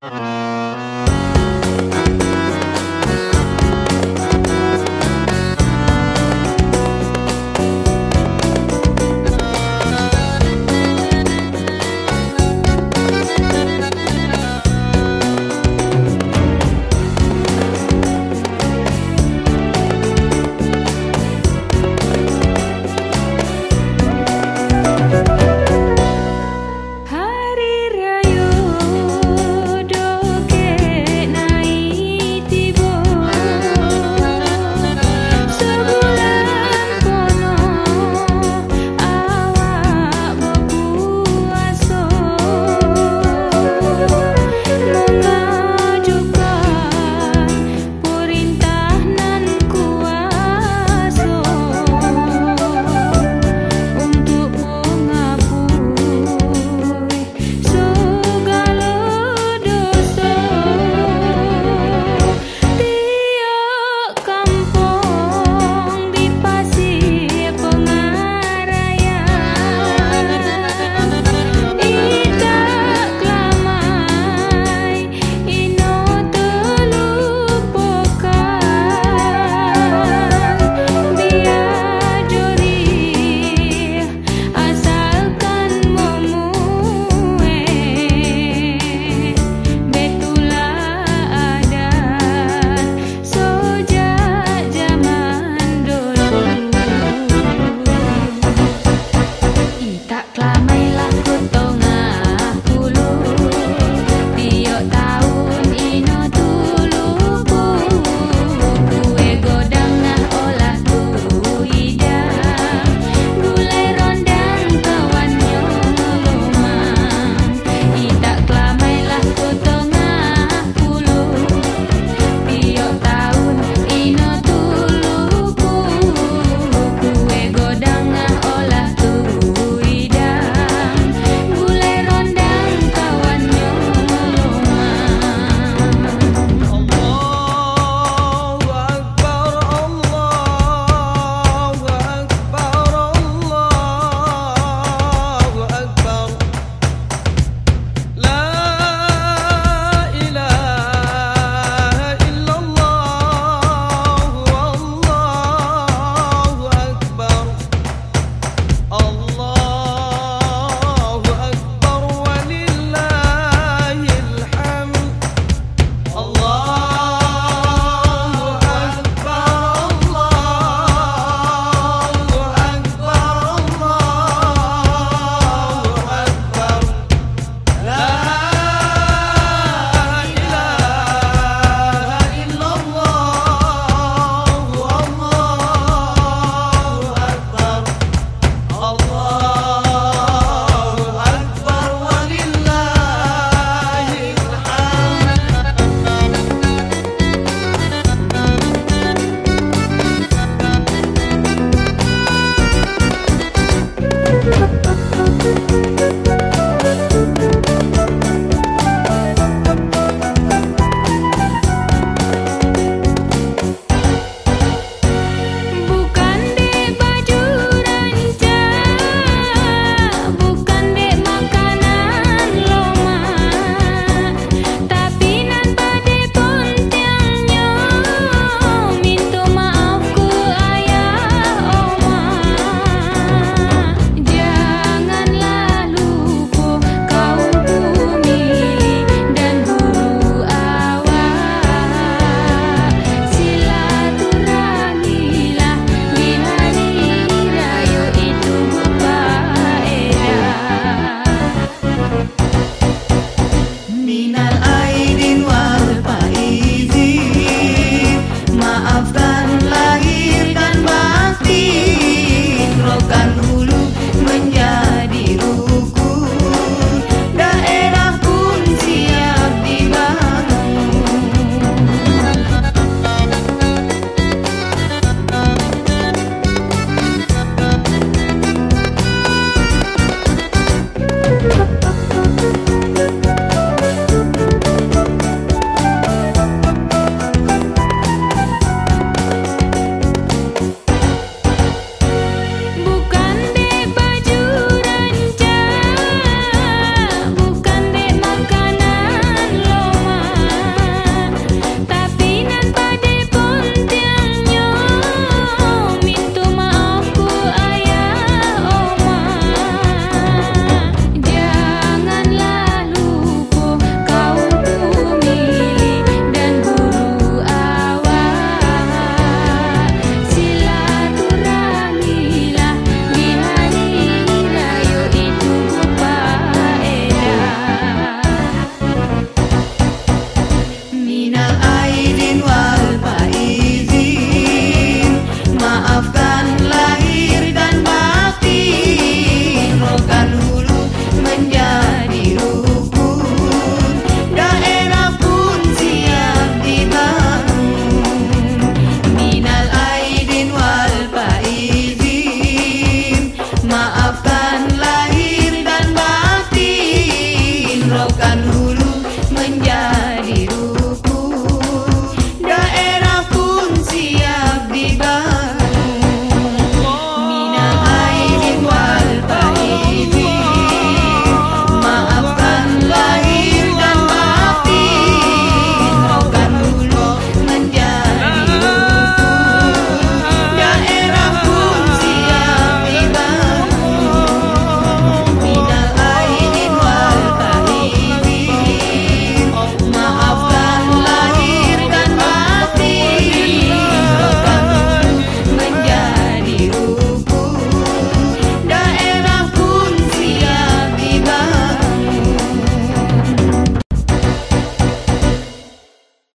Uh-huh.